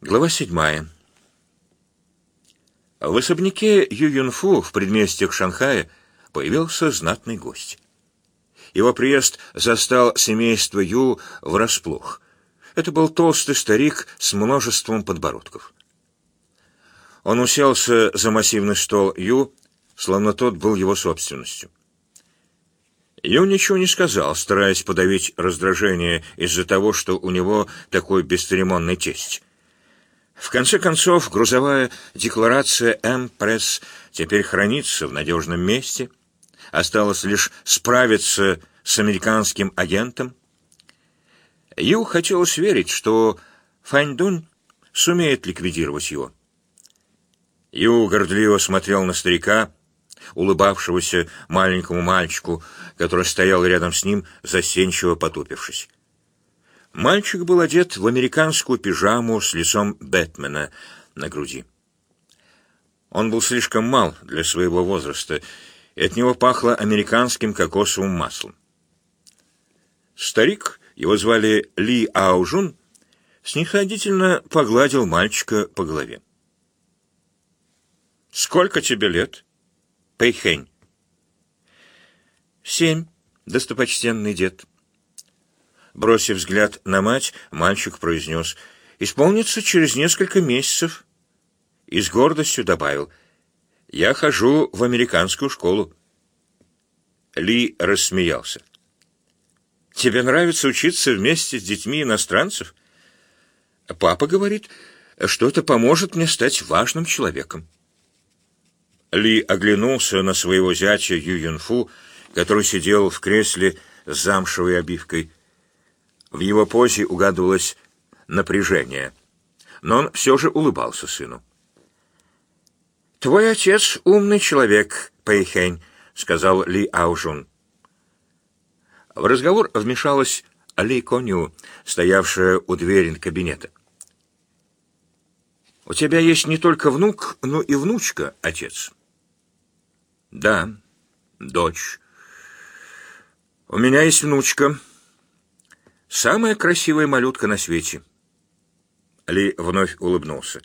Глава седьмая. В особняке Ю Юнфу в предместьях Шанхая появился знатный гость. Его приезд застал семейство Ю врасплох. Это был толстый старик с множеством подбородков. Он уселся за массивный стол Ю, словно тот был его собственностью. Ю ничего не сказал, стараясь подавить раздражение из-за того, что у него такой бесцеремонный тесть. В конце концов, грузовая декларация «М-пресс» теперь хранится в надежном месте. Осталось лишь справиться с американским агентом. Ю хотелось верить, что Фаньдунь сумеет ликвидировать его. Ю гордливо смотрел на старика, улыбавшегося маленькому мальчику, который стоял рядом с ним, застенчиво потупившись. Мальчик был одет в американскую пижаму с лицом Бэтмена на груди. Он был слишком мал для своего возраста, и от него пахло американским кокосовым маслом. Старик, его звали Ли Аужун, снисходительно погладил мальчика по голове. «Сколько тебе лет?» «Пэйхэнь». «Семь, достопочтенный дед». Бросив взгляд на мать, мальчик произнес «Исполнится через несколько месяцев». И с гордостью добавил «Я хожу в американскую школу». Ли рассмеялся. «Тебе нравится учиться вместе с детьми иностранцев?» «Папа говорит, что это поможет мне стать важным человеком». Ли оглянулся на своего зятя Ю Юнфу, который сидел в кресле с замшевой обивкой. В его позе угадывалось напряжение, но он все же улыбался сыну. «Твой отец умный человек, Пэйхэнь», — сказал Ли Аужун. В разговор вмешалась Ли Коню, стоявшая у двери кабинета. «У тебя есть не только внук, но и внучка, отец». «Да, дочь. У меня есть внучка». Самая красивая малютка на свете. Ли вновь улыбнулся.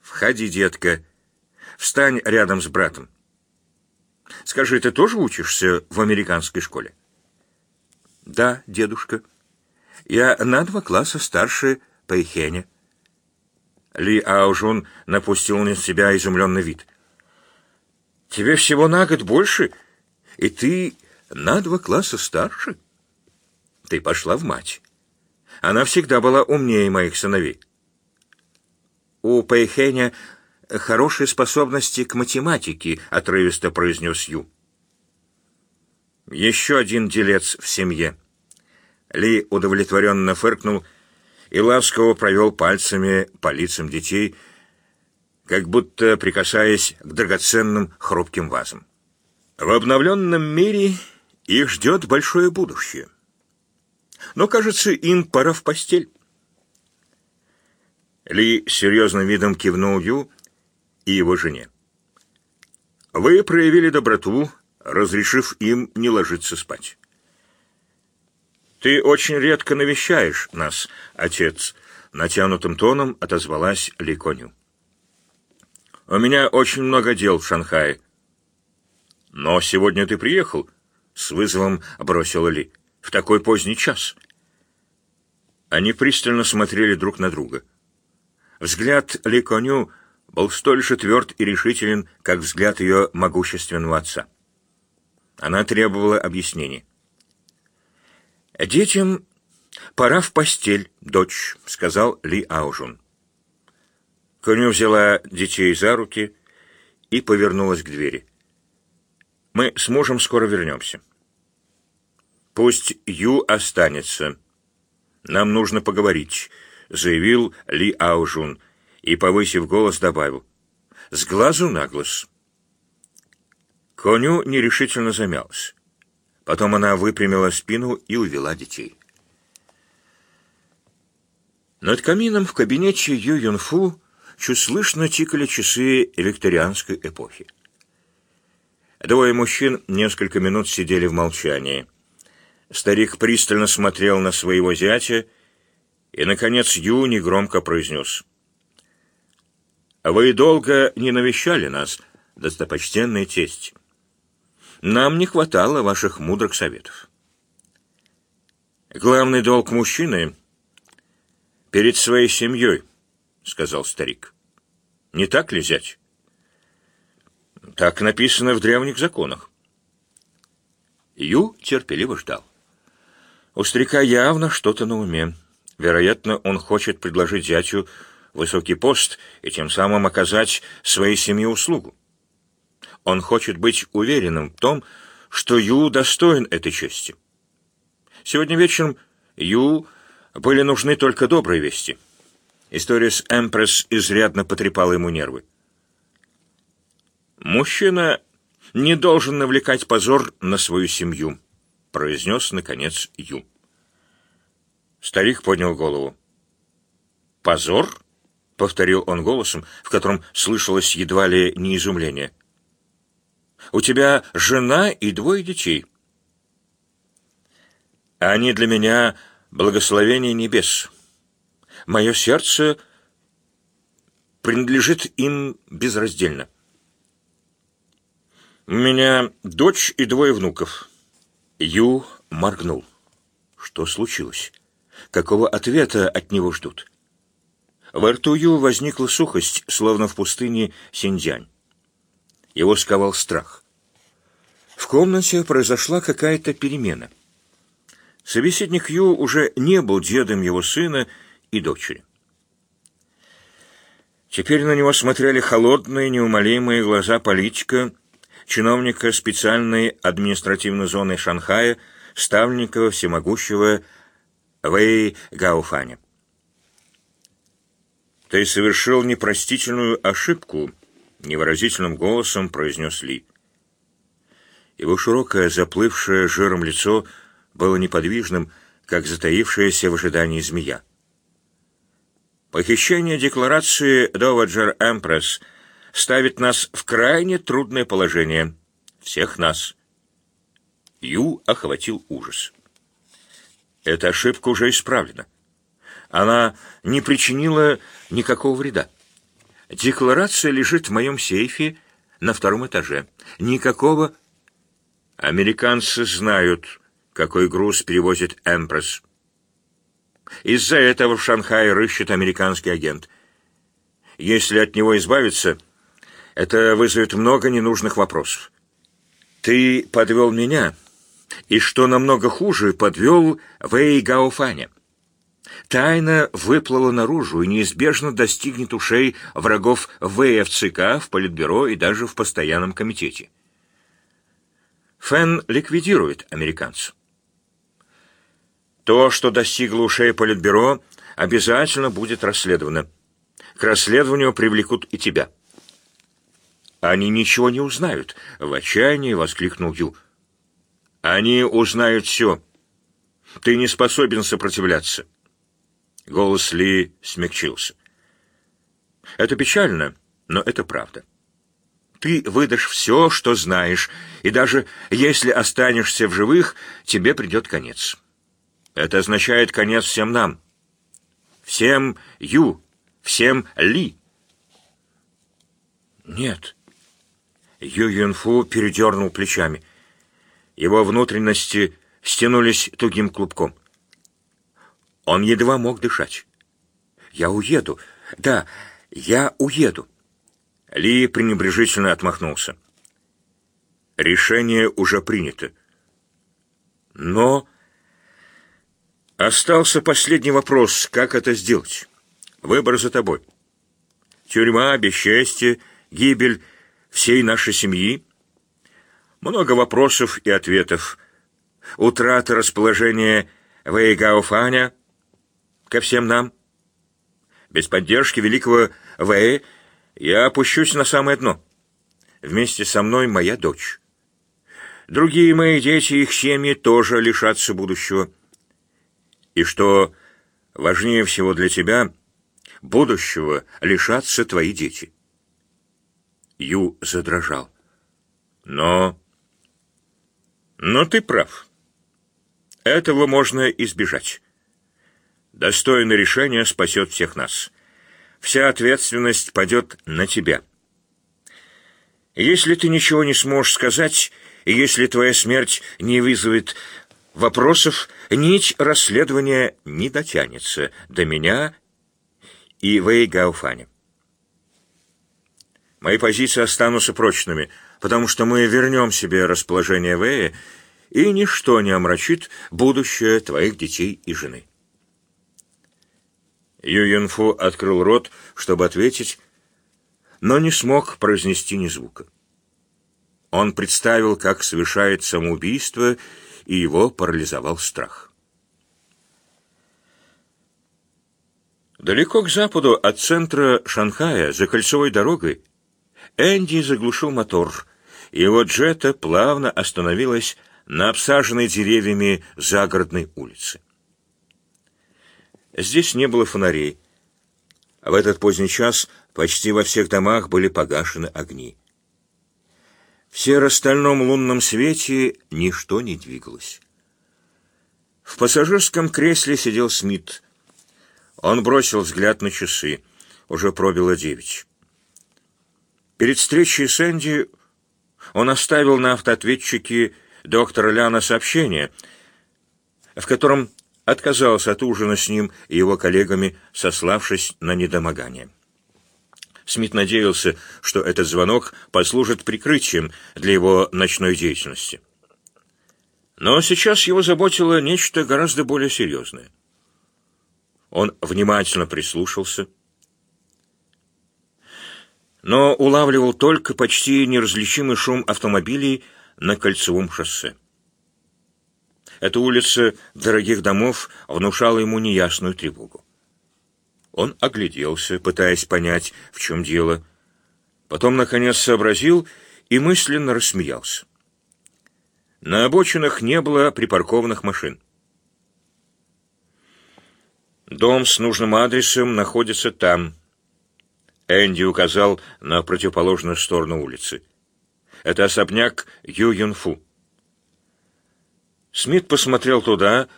Входи, детка. Встань рядом с братом. Скажи, ты тоже учишься в американской школе? Да, дедушка. Я на два класса старше Пэйхеня. Ли Аужун напустил на себя изумленный вид. Тебе всего на год больше, и ты на два класса старше? — ты пошла в мать. Она всегда была умнее моих сыновей. У Пэйхеня хорошие способности к математике, отрывисто произнес Ю. Еще один делец в семье. Ли удовлетворенно фыркнул и ласково провел пальцами по лицам детей, как будто прикасаясь к драгоценным хрупким вазам. В обновленном мире их ждет большое будущее но, кажется, им пора в постель. Ли серьезным видом кивнул Ю и его жене. Вы проявили доброту, разрешив им не ложиться спать. Ты очень редко навещаешь нас, отец, натянутым тоном отозвалась Ли Коню. У меня очень много дел в Шанхае. Но сегодня ты приехал, с вызовом бросила Ли в такой поздний час?» Они пристально смотрели друг на друга. Взгляд Ли Коню был столь же тверд и решителен, как взгляд ее могущественного отца. Она требовала объяснений. «Детям пора в постель, дочь», — сказал Ли Аужун. Коню взяла детей за руки и повернулась к двери. «Мы с мужем скоро вернемся». Пусть Ю останется. Нам нужно поговорить, заявил Ли Аужун и, повысив голос, добавил. С глазу на глаз. Коню нерешительно замялась. Потом она выпрямила спину и увела детей. Над камином в кабинете Ю Юнфу чуть слышно тикали часы викторианской эпохи. Двое мужчин несколько минут сидели в молчании. Старик пристально смотрел на своего зятя, И, наконец, Ю негромко произнес. «Вы долго не навещали нас, достопочтенный тесть. Нам не хватало ваших мудрых советов. Главный долг мужчины — перед своей семьей, — сказал старик. Не так ли, зять? Так написано в древних законах. Ю терпеливо ждал. У старика явно что-то на уме. Вероятно, он хочет предложить зятю высокий пост и тем самым оказать своей семье услугу. Он хочет быть уверенным в том, что Ю достоин этой чести. Сегодня вечером Ю были нужны только добрые вести. История с Эмпресс изрядно потрепала ему нервы. «Мужчина не должен навлекать позор на свою семью», — произнес, наконец, Ю. Старик поднял голову. «Позор?» — повторил он голосом, в котором слышалось едва ли не изумление. «У тебя жена и двое детей». «Они для меня благословение небес. Мое сердце принадлежит им безраздельно. У меня дочь и двое внуков». Ю моргнул. Что случилось? Какого ответа от него ждут? Во рту Ю возникла сухость, словно в пустыне Синьцзянь. Его сковал страх. В комнате произошла какая-то перемена. Собеседник Ю уже не был дедом его сына и дочери. Теперь на него смотрели холодные, неумолимые глаза политика, чиновника специальной административной зоны Шанхая, ставленника всемогущего Вэй Гауфаня. «Ты совершил непростительную ошибку», — невыразительным голосом произнес Ли. Его широкое, заплывшее жиром лицо было неподвижным, как затаившаяся в ожидании змея. Похищение декларации Доваджер Эмпресс ставит нас в крайне трудное положение. Всех нас. Ю охватил ужас. Эта ошибка уже исправлена. Она не причинила никакого вреда. Декларация лежит в моем сейфе на втором этаже. Никакого... Американцы знают, какой груз перевозит «Эмпресс». Из-за этого в Шанхае рыщет американский агент. Если от него избавиться, это вызовет много ненужных вопросов. Ты подвел меня, и, что намного хуже, подвел Вэй Гаофаня. Тайна выплыла наружу и неизбежно достигнет ушей врагов ВФЦК в Политбюро и даже в Постоянном комитете. Фэн ликвидирует американцев. То, что достигло ушей Политбюро, обязательно будет расследовано. К расследованию привлекут и тебя. Они ничего не узнают, — в отчаянии воскликнул Ю. Они узнают все. Ты не способен сопротивляться. Голос Ли смягчился. Это печально, но это правда. Ты выдашь все, что знаешь, и даже если останешься в живых, тебе придет конец. Это означает конец всем нам. Всем Ю, всем Ли. Нет. Ю Юнфу передернул плечами. Его внутренности стянулись тугим клубком. Он едва мог дышать. «Я уеду. Да, я уеду». Ли пренебрежительно отмахнулся. «Решение уже принято. Но...» Остался последний вопрос, как это сделать. Выбор за тобой. Тюрьма, бесчестье, гибель всей нашей семьи — много вопросов и ответов. Утрата расположения Вэйгауфаня ко всем нам. Без поддержки великого Вэй я опущусь на самое дно. Вместе со мной моя дочь. Другие мои дети и их семьи тоже лишатся будущего. И что важнее всего для тебя, будущего лишатся твои дети. Ю задрожал. Но но ты прав. Этого можно избежать. Достойное решение спасет всех нас. Вся ответственность падет на тебя. Если ты ничего не сможешь сказать, и если твоя смерть не вызовет вопросов, нить расследования не дотянется до меня и Вэй Гауфаня. Мои позиции останутся прочными, потому что мы вернем себе расположение Вэя, и ничто не омрачит будущее твоих детей и жены. Ю Юнфу открыл рот, чтобы ответить, но не смог произнести ни звука. Он представил, как совершает самоубийство, и его парализовал страх. Далеко к западу от центра Шанхая, за кольцевой дорогой, Энди заглушил мотор, и его джета плавно остановилась на обсаженной деревьями загородной улице. Здесь не было фонарей. В этот поздний час почти во всех домах были погашены огни. В серо-стальном лунном свете ничто не двигалось. В пассажирском кресле сидел Смит. Он бросил взгляд на часы. Уже пробило девять. Перед встречей с Энди он оставил на автоответчике доктора Ляна сообщение, в котором отказался от ужина с ним и его коллегами, сославшись на недомогание. Смит надеялся, что этот звонок послужит прикрытием для его ночной деятельности. Но сейчас его заботило нечто гораздо более серьезное. Он внимательно прислушался, но улавливал только почти неразличимый шум автомобилей на кольцевом шоссе. Эта улица дорогих домов внушала ему неясную тревогу. Он огляделся, пытаясь понять, в чем дело. Потом, наконец, сообразил и мысленно рассмеялся. На обочинах не было припаркованных машин. Дом с нужным адресом находится там. Энди указал на противоположную сторону улицы. Это особняк Ю Юнфу. Смит посмотрел туда,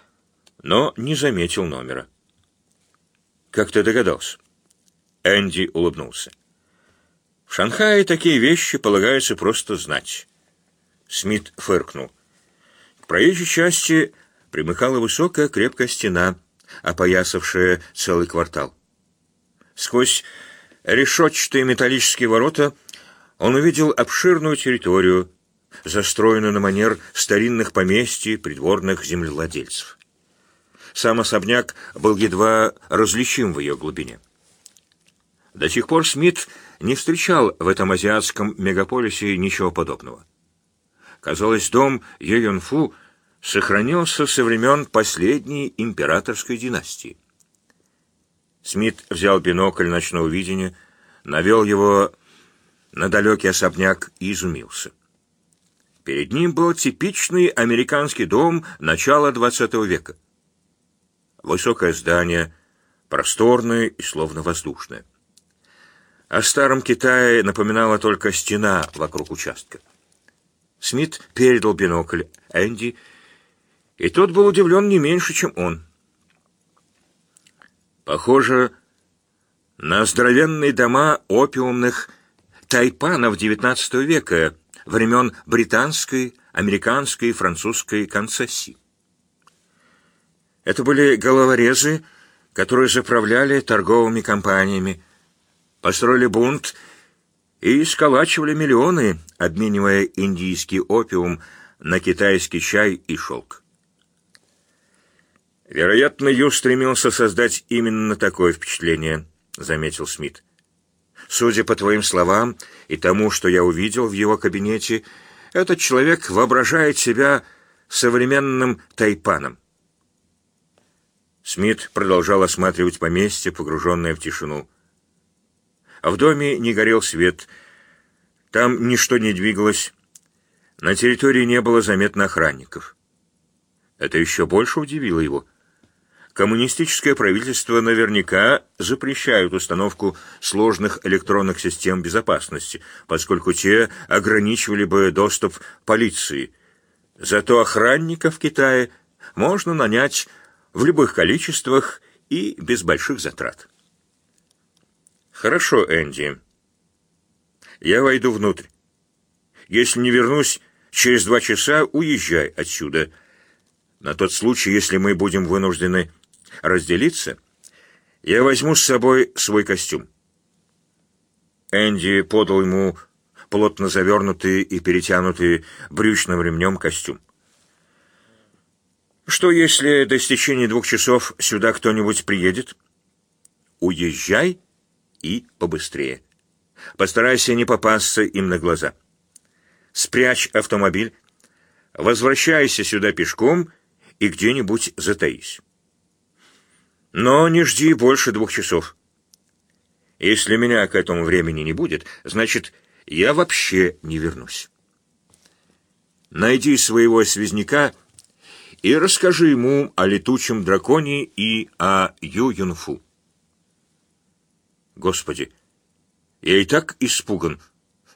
но не заметил номера. Как ты догадался? Энди улыбнулся. В Шанхае такие вещи полагается просто знать. Смит фыркнул. К проезжей части примыкала высокая крепкая стена, опоясавшая целый квартал. Сквозь решетчатые металлические ворота он увидел обширную территорию, застроенную на манер старинных поместий придворных землевладельцев. Сам особняк был едва различим в ее глубине. До сих пор Смит не встречал в этом азиатском мегаполисе ничего подобного. Казалось, дом Юнфу сохранился со времен последней императорской династии. Смит взял бинокль ночного видения, навел его на далекий особняк и изумился. Перед ним был типичный американский дом начала XX века. Высокое здание, просторное и словно воздушное. О старом Китае напоминала только стена вокруг участка. Смит передал бинокль Энди, и тот был удивлен не меньше, чем он. Похоже на здоровенные дома опиумных тайпанов XIX века, времен британской, американской и французской концессий. Это были головорезы, которые заправляли торговыми компаниями, построили бунт и сколачивали миллионы, обменивая индийский опиум на китайский чай и шелк. «Вероятно, Ю стремился создать именно такое впечатление», — заметил Смит. «Судя по твоим словам и тому, что я увидел в его кабинете, этот человек воображает себя современным тайпаном. Смит продолжал осматривать поместье, погруженное в тишину. В доме не горел свет, там ничто не двигалось, на территории не было заметно охранников. Это еще больше удивило его. Коммунистическое правительство наверняка запрещает установку сложных электронных систем безопасности, поскольку те ограничивали бы доступ полиции. Зато охранников в Китае можно нанять в любых количествах и без больших затрат. Хорошо, Энди. Я войду внутрь. Если не вернусь, через два часа уезжай отсюда. На тот случай, если мы будем вынуждены разделиться, я возьму с собой свой костюм. Энди подал ему плотно завернутый и перетянутый брючным ремнем костюм. Что, если до истечения двух часов сюда кто-нибудь приедет? Уезжай и побыстрее. Постарайся не попасться им на глаза. Спрячь автомобиль, возвращайся сюда пешком и где-нибудь затаись. Но не жди больше двух часов. Если меня к этому времени не будет, значит, я вообще не вернусь. Найди своего связняка и расскажи ему о летучем драконе и о Ю Юнфу. Господи, я и так испуган.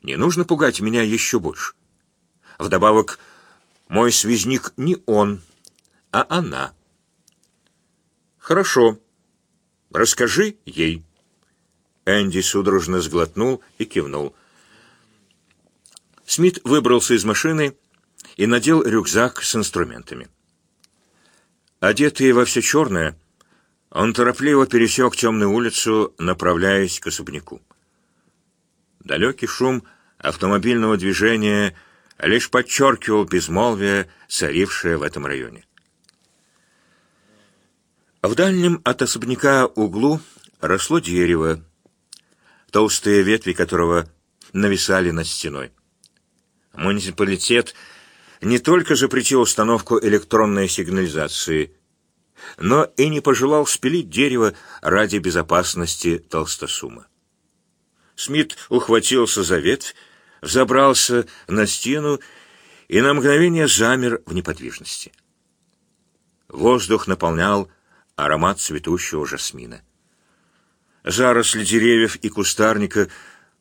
Не нужно пугать меня еще больше. Вдобавок, мой связник не он, а она. Хорошо. Расскажи ей. Энди судорожно сглотнул и кивнул. Смит выбрался из машины и надел рюкзак с инструментами. Одетый во все черное, он торопливо пересек темную улицу, направляясь к особняку. Далекий шум автомобильного движения лишь подчеркивал безмолвие, царившее в этом районе. В дальнем от особняка углу росло дерево, толстые ветви которого нависали над стеной. Муниципалитет не только запретил установку электронной сигнализации, но и не пожелал спилить дерево ради безопасности толстосума. Смит ухватился за ветвь, взобрался на стену и на мгновение замер в неподвижности. Воздух наполнял аромат цветущего жасмина. Заросли деревьев и кустарника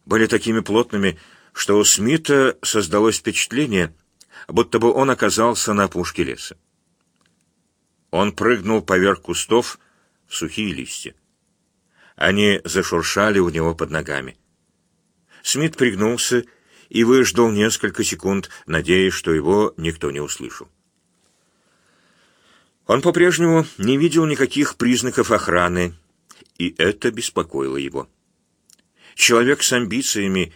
были такими плотными, что у Смита создалось впечатление, будто бы он оказался на опушке леса. Он прыгнул поверх кустов в сухие листья. Они зашуршали у него под ногами. Смит пригнулся и выждал несколько секунд, надеясь, что его никто не услышал. Он по-прежнему не видел никаких признаков охраны, и это беспокоило его. Человек с амбициями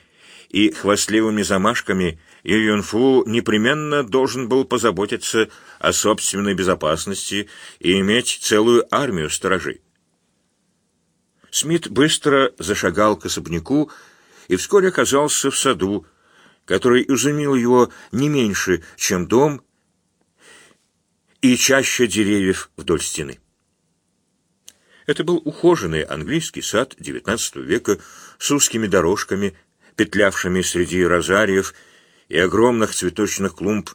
и хвастливыми замашками Юнфу непременно должен был позаботиться о собственной безопасности и иметь целую армию сторожей. Смит быстро зашагал к особняку и вскоре оказался в саду, который изумил его не меньше, чем дом и чаще деревьев вдоль стены. Это был ухоженный английский сад XIX века с узкими дорожками, петлявшими среди розариев и огромных цветочных клумб,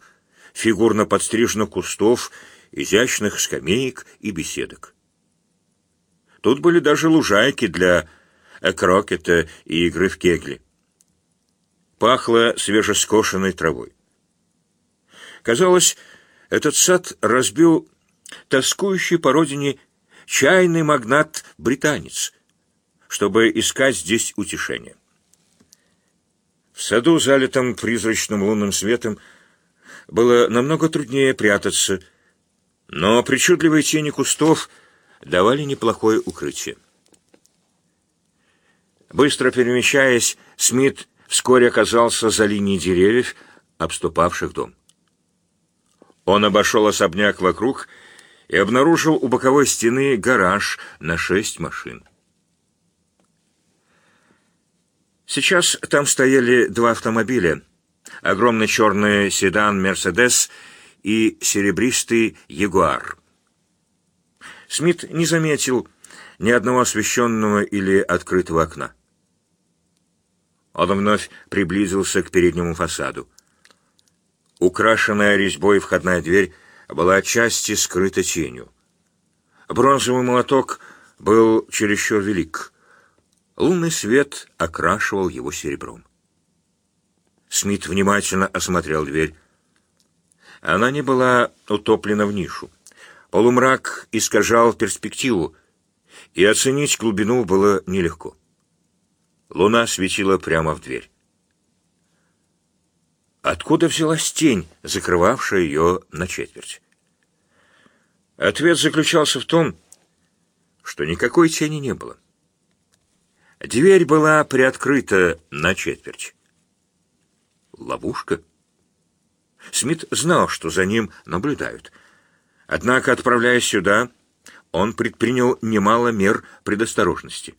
фигурно подстриженных кустов, изящных скамеек и беседок. Тут были даже лужайки для крокета и игры в кегли. Пахло свежескошенной травой. Казалось, этот сад разбил тоскующий по родине чайный магнат-британец, чтобы искать здесь утешение. В саду, залитом призрачным лунным светом, было намного труднее прятаться, но причудливые тени кустов давали неплохое укрытие. Быстро перемещаясь, Смит вскоре оказался за линией деревьев, обступавших дом. Он обошел особняк вокруг и обнаружил у боковой стены гараж на шесть машин. Сейчас там стояли два автомобиля. Огромный черный седан «Мерседес» и серебристый «Ягуар». Смит не заметил ни одного освещенного или открытого окна. Он вновь приблизился к переднему фасаду. Украшенная резьбой входная дверь была отчасти скрыта тенью. Бронзовый молоток был чересчур велик — Лунный свет окрашивал его серебром. Смит внимательно осмотрел дверь. Она не была утоплена в нишу. Полумрак искажал перспективу, и оценить глубину было нелегко. Луна светила прямо в дверь. Откуда взялась тень, закрывавшая ее на четверть? Ответ заключался в том, что никакой тени не было. Дверь была приоткрыта на четверть. Ловушка? Смит знал, что за ним наблюдают. Однако, отправляясь сюда, он предпринял немало мер предосторожности.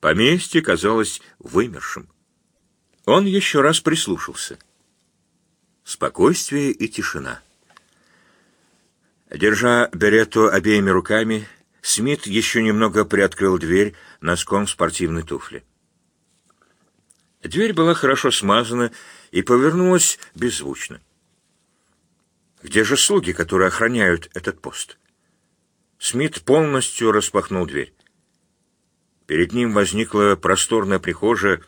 Поместье казалось вымершим. Он еще раз прислушался. Спокойствие и тишина. Держа Беретту обеими руками, Смит еще немного приоткрыл дверь носком спортивной туфли. Дверь была хорошо смазана и повернулась беззвучно. Где же слуги, которые охраняют этот пост? Смит полностью распахнул дверь. Перед ним возникла просторная прихожая,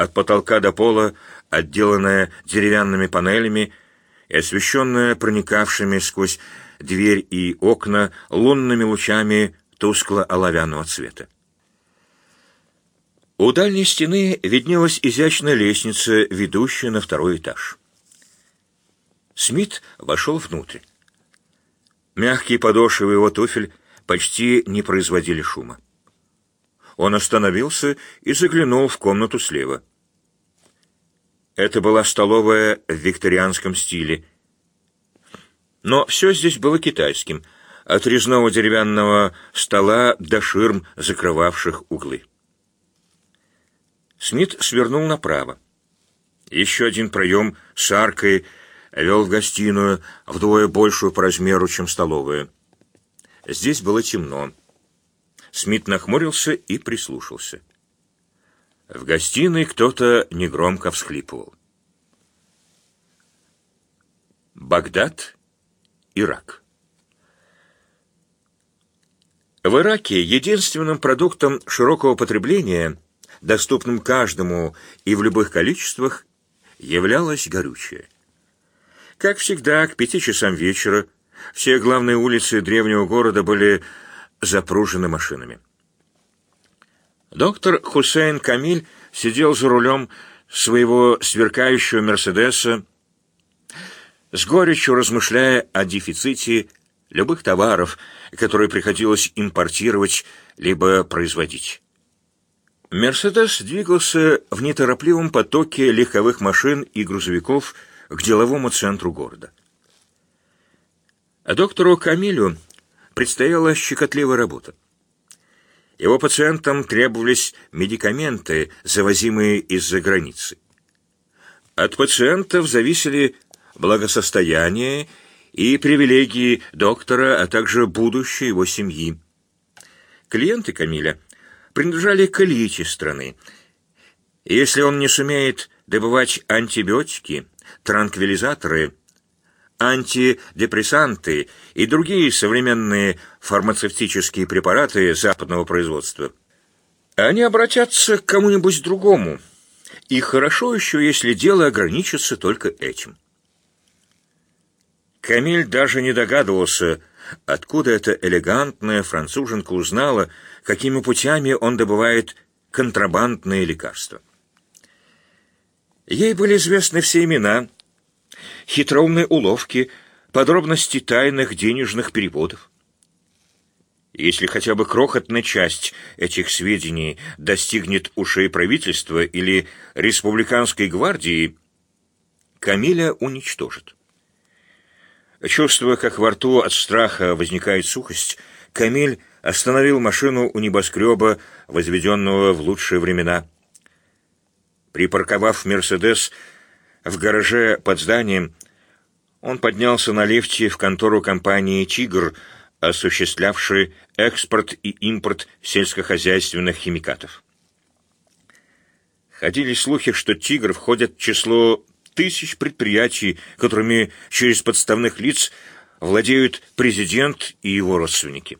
от потолка до пола, отделанная деревянными панелями и освещенная проникавшими сквозь дверь и окна лунными лучами тускло-оловянного цвета. У дальней стены виднелась изящная лестница, ведущая на второй этаж. Смит вошел внутрь. Мягкие подошвы его туфель почти не производили шума. Он остановился и заглянул в комнату слева. Это была столовая в викторианском стиле, но все здесь было китайским, от резного деревянного стола до ширм, закрывавших углы. Смит свернул направо. Еще один проем с аркой вел в гостиную, вдвое большую по размеру, чем столовая. Здесь было темно. Смит нахмурился и прислушался. В гостиной кто-то негромко всхлипывал. Багдад Ирак. В Ираке единственным продуктом широкого потребления, доступным каждому и в любых количествах, являлось горючее. Как всегда, к пяти часам вечера все главные улицы древнего города были запружены машинами. Доктор Хусейн Камиль сидел за рулем своего сверкающего «Мерседеса», с горечью размышляя о дефиците любых товаров, которые приходилось импортировать либо производить. «Мерседес» двигался в неторопливом потоке легковых машин и грузовиков к деловому центру города. А доктору Камилю предстояла щекотливая работа. Его пациентам требовались медикаменты, завозимые из-за границы. От пациентов зависели благосостояние и привилегии доктора, а также будущее его семьи. Клиенты Камиля принадлежали к элите страны. если он не сумеет добывать антибиотики, транквилизаторы, антидепрессанты и другие современные фармацевтические препараты западного производства, они обратятся к кому-нибудь другому. И хорошо еще, если дело ограничится только этим. Камиль даже не догадывался, откуда эта элегантная француженка узнала, какими путями он добывает контрабандные лекарства. Ей были известны все имена, хитроумные уловки, подробности тайных денежных переводов. Если хотя бы крохотная часть этих сведений достигнет ушей правительства или республиканской гвардии, Камиля уничтожит. Чувствуя, как во рту от страха возникает сухость, Камиль остановил машину у небоскреба, возведенного в лучшие времена. Припарковав «Мерседес» в гараже под зданием, он поднялся на лифте в контору компании «Тигр», осуществлявшей экспорт и импорт сельскохозяйственных химикатов. Ходили слухи, что «Тигр» входит в число тысяч предприятий, которыми через подставных лиц владеют президент и его родственники.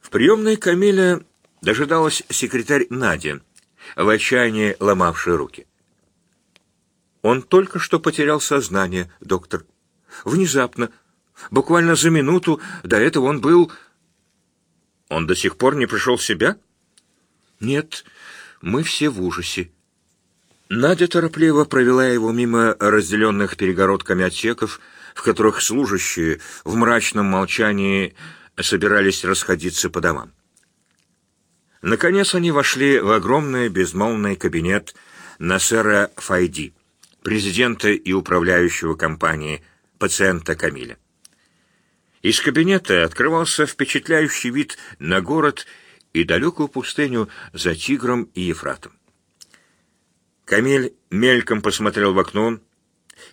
В приемной Камиля дожидалась секретарь Надя, в отчаянии ломавшая руки. Он только что потерял сознание, доктор. Внезапно, буквально за минуту до этого он был... Он до сих пор не пришел в себя? Нет, мы все в ужасе. Надя торопливо провела его мимо разделенных перегородками отсеков, в которых служащие в мрачном молчании собирались расходиться по домам. Наконец они вошли в огромный безмолвный кабинет Насера Файди, президента и управляющего компании пациента Камиля. Из кабинета открывался впечатляющий вид на город и далекую пустыню за Тигром и Ефратом. Камиль мельком посмотрел в окно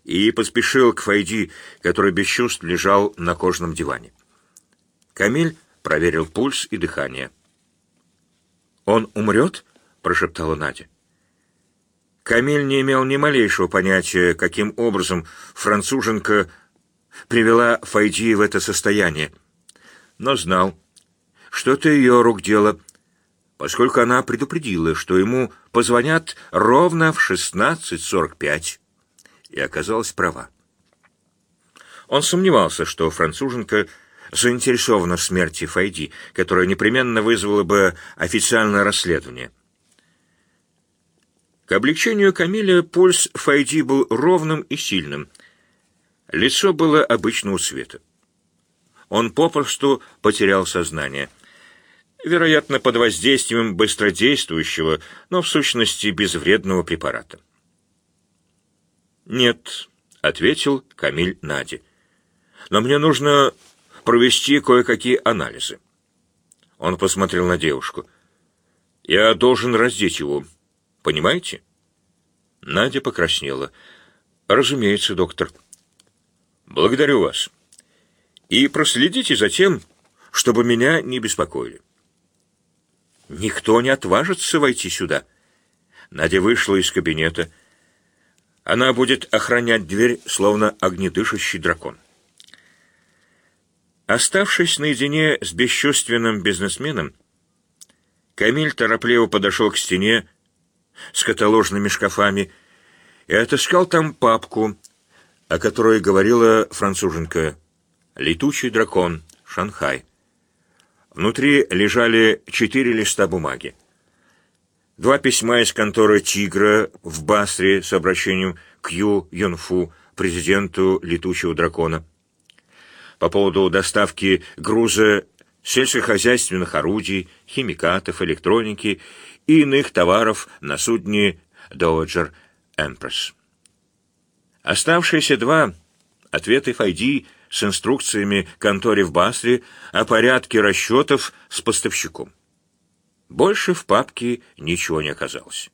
и поспешил к Файди, который без чувств лежал на кожаном диване. Камиль проверил пульс и дыхание. «Он умрет?» — прошептала Надя. Камиль не имел ни малейшего понятия, каким образом француженка привела Файди в это состояние, но знал, что это ее рук дело, поскольку она предупредила, что ему позвонят ровно в 16.45, и оказалась права. Он сомневался, что француженка заинтересована в смерти Файди, которая непременно вызвала бы официальное расследование. К облегчению Камиля пульс Файди был ровным и сильным. Лицо было обычного цвета. Он попросту потерял сознание — вероятно, под воздействием быстродействующего, но в сущности безвредного препарата. «Нет», — ответил Камиль Нади. «Но мне нужно провести кое-какие анализы». Он посмотрел на девушку. «Я должен раздеть его. Понимаете?» Надя покраснела. «Разумеется, доктор». «Благодарю вас. И проследите за тем, чтобы меня не беспокоили». Никто не отважится войти сюда. Надя вышла из кабинета. Она будет охранять дверь, словно огнедышащий дракон. Оставшись наедине с бесчувственным бизнесменом, Камиль торопливо подошел к стене с каталожными шкафами и отыскал там папку, о которой говорила француженка «Летучий дракон, Шанхай». Внутри лежали четыре листа бумаги. Два письма из конторы «Тигра» в Басре с обращением к Ю Юнфу, президенту «Летучего дракона». По поводу доставки груза сельскохозяйственных орудий, химикатов, электроники и иных товаров на судне «Доджер Эмпресс». Оставшиеся два — ответы Файди с инструкциями конторе в Басре о порядке расчетов с поставщиком. Больше в папке ничего не оказалось.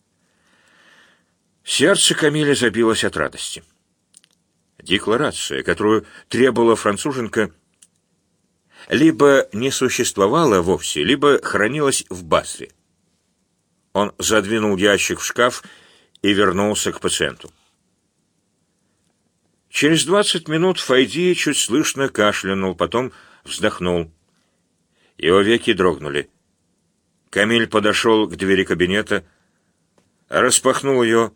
Сердце Камиля забилось от радости. Декларация, которую требовала француженка, либо не существовала вовсе, либо хранилась в Басре. Он задвинул ящик в шкаф и вернулся к пациенту. Через двадцать минут Файди чуть слышно кашлянул, потом вздохнул. Его веки дрогнули. Камиль подошел к двери кабинета, распахнул ее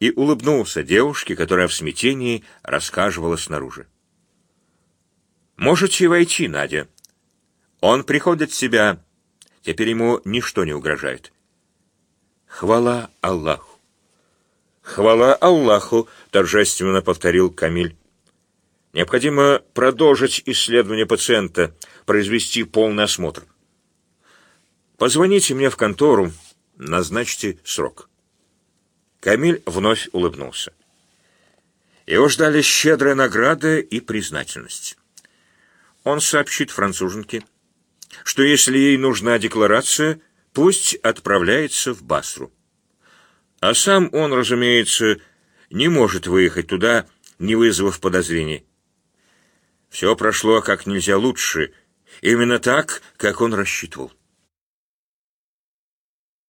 и улыбнулся девушке, которая в смятении рассказывала снаружи. «Можете войти, Надя. Он приходит в себя. Теперь ему ничто не угрожает». «Хвала Аллаху!» «Хвала Аллаху!» — торжественно повторил Камиль. «Необходимо продолжить исследование пациента, произвести полный осмотр. Позвоните мне в контору, назначьте срок». Камиль вновь улыбнулся. Его ждали щедрая награда и признательность. Он сообщит француженке, что если ей нужна декларация, пусть отправляется в Басру. А сам он, разумеется, не может выехать туда, не вызвав подозрений. Все прошло как нельзя лучше, именно так, как он рассчитывал.